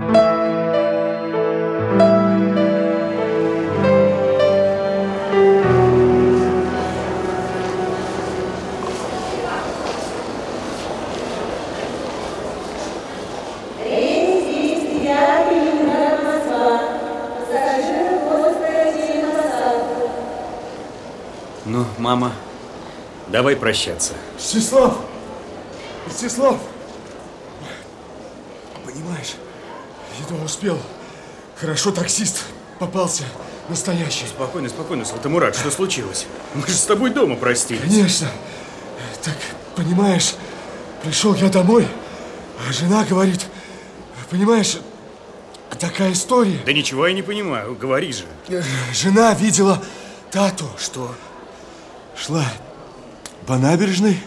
Ну, мама, давай прощаться. Стеслав! Стеслав! Понимаешь, едва успел. Хорошо таксист попался настоящий. Спокойно, спокойно, Салтамурат, что случилось? Мы же с тобой дома простились. Конечно. Так, понимаешь, пришел я домой, а жена говорит, понимаешь, такая история. Да ничего я не понимаю, говори же. Жена видела тату. Что? Шла по набережной,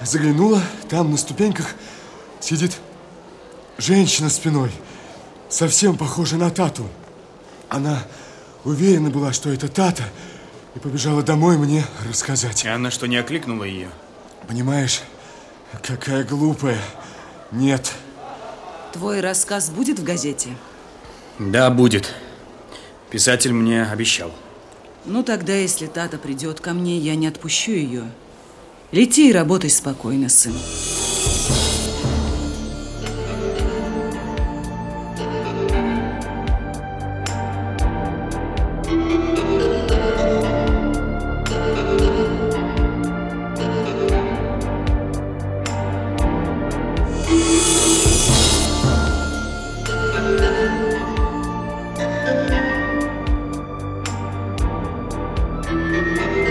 заглянула, там на ступеньках сидит женщина спиной, совсем похожа на тату. Она уверена была, что это тата, и побежала домой мне рассказать. А она что, не окликнула ее? Понимаешь, какая глупая. Нет. Твой рассказ будет в газете? Да, будет. Писатель мне обещал. Ну, тогда, если Тата придет ко мне, я не отпущу ее. Лети и работай спокойно, сын. thank you